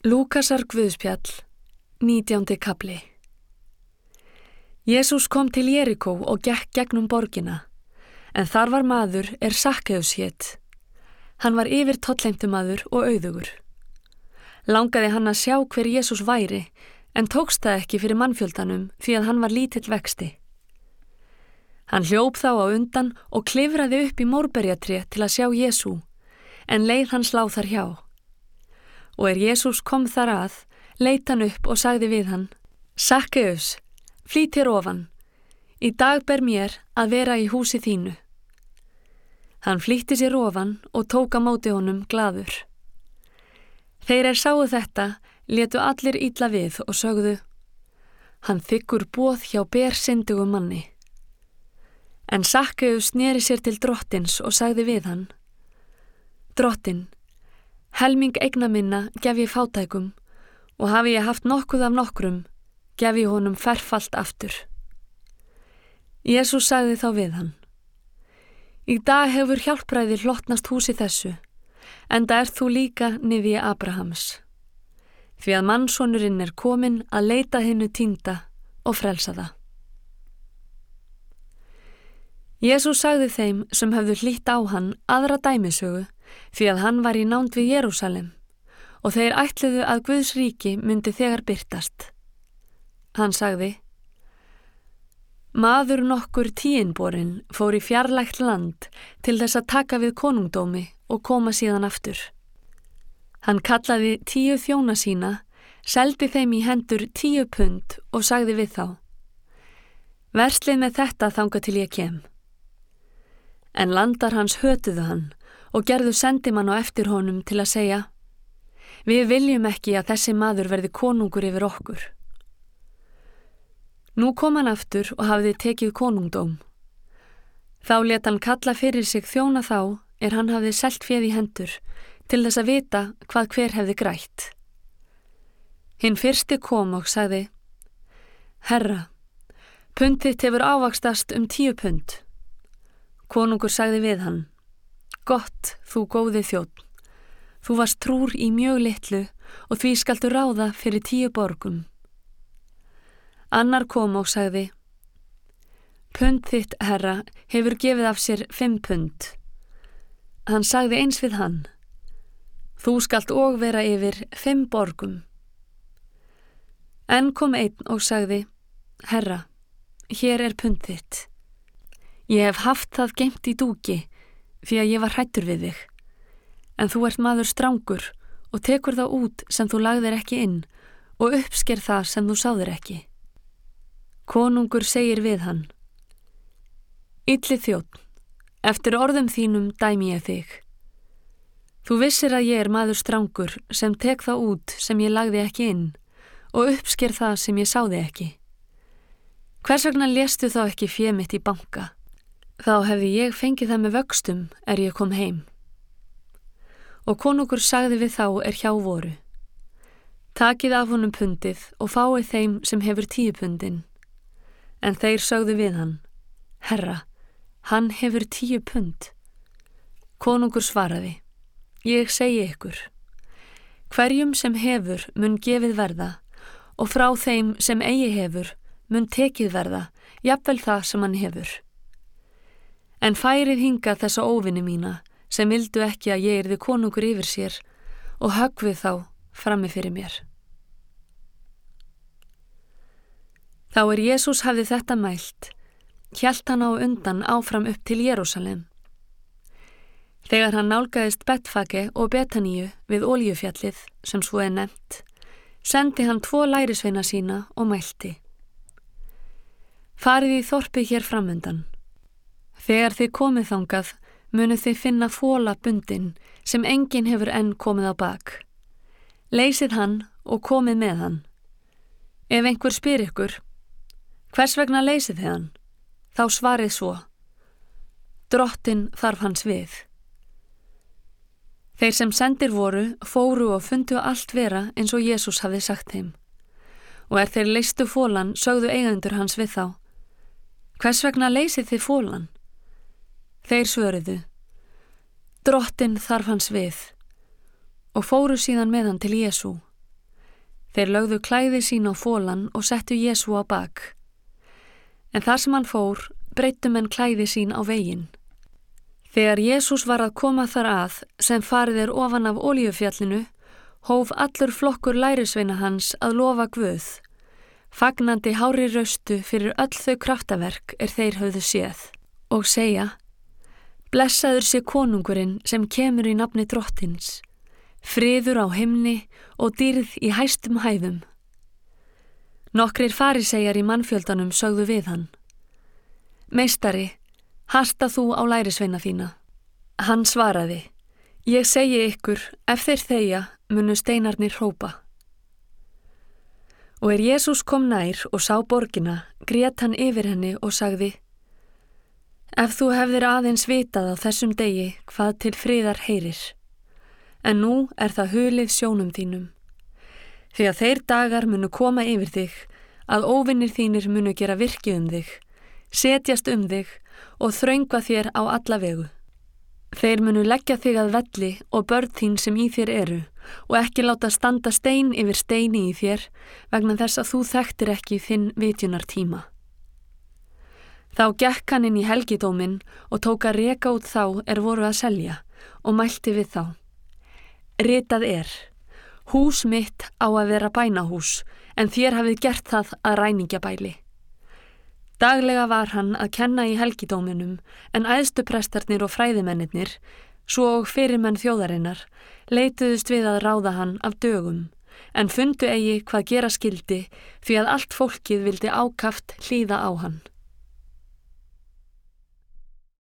Lúkasar Guðspjall, 19. kapli Jésús kom til Jerikó og gekk gegnum borgina, en þar var maður er Sakkeus hétt. Hann var yfir totleimtumadur og auðugur. Langaði hann að sjá hver Jésús væri, en tókst það ekki fyrir mannfjöldanum því að hann var lítill vexti. Hann hljóp þá á undan og klifraði upp í mórberjatri til að sjá Jésú, en leið hans láð þar hjá og er Jésús kom þar að, leit hann upp og sagði við hann, Sakkeus, flýt hér ofan, í dag ber mér að vera í húsi þínu. Hann flýtti sér ofan og tók á móti honum gladur. Þeir er sáu þetta, letu allir ítla við og sögðu, hann þykkur bóð hjá bersindugum manni. En Sakkeus neri sér til drottins og sagði við hann, Drottin, Helming eigna minna gef ég fátækum og hafi ég haft nokkuð af nokkrum, gef ég honum ferfalt aftur. Jésús sagði þá við hann. Í dag hefur hjálpræði hlottnast húsi þessu, en það er þú líka niði Abrahams. Því að mannsonurinn er komin að leita hennu týnda og frelsa það. Jésús sagði þeim sem hefðu hlýtt á hann aðra dæmisögu því að hann var í nánd við Jérúsalem og þeir ætluðu að Guðs ríki myndi þegar byrtast. Hann sagði Maður nokkur tíinborinn fór í fjarlægt land til þess að taka við konungdómi og koma síðan aftur. Hann kallaði tíu þjóna sína, seldi þeim í hendur tíu pund og sagði við þá Verslið með þetta þanga til ég kem. En landar hans hötuðu hann og gerðu sendimann á eftir honum til að segja Við viljum ekki að þessi maður verði konungur yfir okkur. Nú kom hann aftur og hafði tekið konungdóm. Þá let hann kalla fyrir sig þjóna þá er hann hafði selt fjöð í hendur til þess að vita hvað hver hefði grætt. Hinn fyrsti kom og sagði Herra, pundið hefur ávakstast um tíu pund. Konungur sagði við hann Gott, þú góði þjótt. Þú varst trúr í mjög litlu og því skaldu ráða fyrir tíu borgum. Annar kom og sagði Pund þitt, herra, hefur gefið af sér fimm pund. Hann sagði eins við hann Þú skalt og vera yfir fimm borgum. En kom einn og sagði Herra, hér er pund þitt. Ég hef haft það geimt í dúki því að ég var hrættur við þig. En þú ert maður strángur og tekur þá út sem þú lagðir ekki inn og uppsker það sem þú sáðir ekki. Konungur segir við hann. Ylli þjótt, eftir orðum þínum dæmi ég þig. Þú vissir að ég er maður strángur sem tek þá út sem ég lagði ekki inn og uppsker það sem ég sáði ekki. Hvers vegna lestu þá ekki fjömitt í banka? Þá hefði ég fengið það með vöxtum er ég kom heim. Og konungur sagði við þá er hjá voru. Takið af honum pundið og fáið þeim sem hefur tíu pundin. En þeir sögðu við hann. Herra, hann hefur tíu pund. Konungur svaraði. Ég segi ykkur. Hverjum sem hefur mun gefið verða og frá þeim sem eigi hefur mun tekið verða, jafnvel það sem hann hefur. En færið hinga þessa óvinni mína sem vildu ekki að ég erði konungur yfir sér og högvið þá frammi fyrir mér. Þá er Jésús hafði þetta mælt, hjælt hann á undan áfram upp til Jérúsalem. Þegar hann nálgæðist Betfage og Betaníu við Óljufjallið, sem svo er nefnt, sendi hann tvo lærisveina sína og mælti. Farið í þorpi hér framundan. Þegar þið komið þangað munu þið finna fóla bundin sem enginn hefur enn komið á bak. Leysið hann og komið með hann. Ef einhver spyr ykkur, hvers vegna leysið þið hann? Þá svarið svo. Drottin þarf hans við. Þeir sem sendir voru fóru og fundu allt vera eins og Jésús hafði sagt þeim. Og er þeir leistu fólan sögðu eigandur hans við þá. Hvers vegna leysið þið fólan? Þeir svöruðu. Drottin þarf hans við og fóru síðan með hann til Jésu Þeir lögðu klæði sín á fólan og settu Jésu á bak. En þar sem hann fór, breyttum en klæði sín á veginn. Þegar Jésús var að koma þar að sem farið er ofan af oljufjallinu, hóf allur flokkur lærisveina hans að lofa Guð. Fagnandi hári raustu fyrir öll þau kraftaverk er þeir höfðu séð og segja Blessaður sé konungurinn sem kemur í nafni drottins friður á himni og dýrð í hæstum hæðum. Nokkrir farisegjar í mannfjöldanum sögðu við hann. Meistari, harsta þú á lærisveina þína. Hann svaraði, ég segi ykkur, ef þeir þeia munu steinarnir hrópa. Og er Jésús kom nær og sá borgina, grét hann yfir henni og sagði, Ef þú hefðir aðeins vitað á þessum degi hvað til friðar heyrir en nú er það hulið sjónum þínum. Því að þeir dagar munu koma yfir þig, að óvinnir þínir munu gera virkið um þig, setjast um þig og þraungva þér á alla vegu. Þeir munu leggja þig að velli og börn þín sem í þér eru og ekki láta standa stein yfir steini í þér vegna þess að þú þekktir ekki þinn vitjunar tíma. Þá gekk hann inn í helgidómin og tók að reka út þá er voru að selja og mælti við þá. Ritað er, hús mitt á að vera bænahús en þér hafið gert það að ræningjabæli. Daglega var hann að kenna í helgidóminum en æðstuprestarnir og fræðimennir, svo og fyrirmenn þjóðarinnar, leituðust við að ráða hann af dögum en fundu eigi hvað gera skildi því að allt fólkið vildi ákaft hlýða á hann.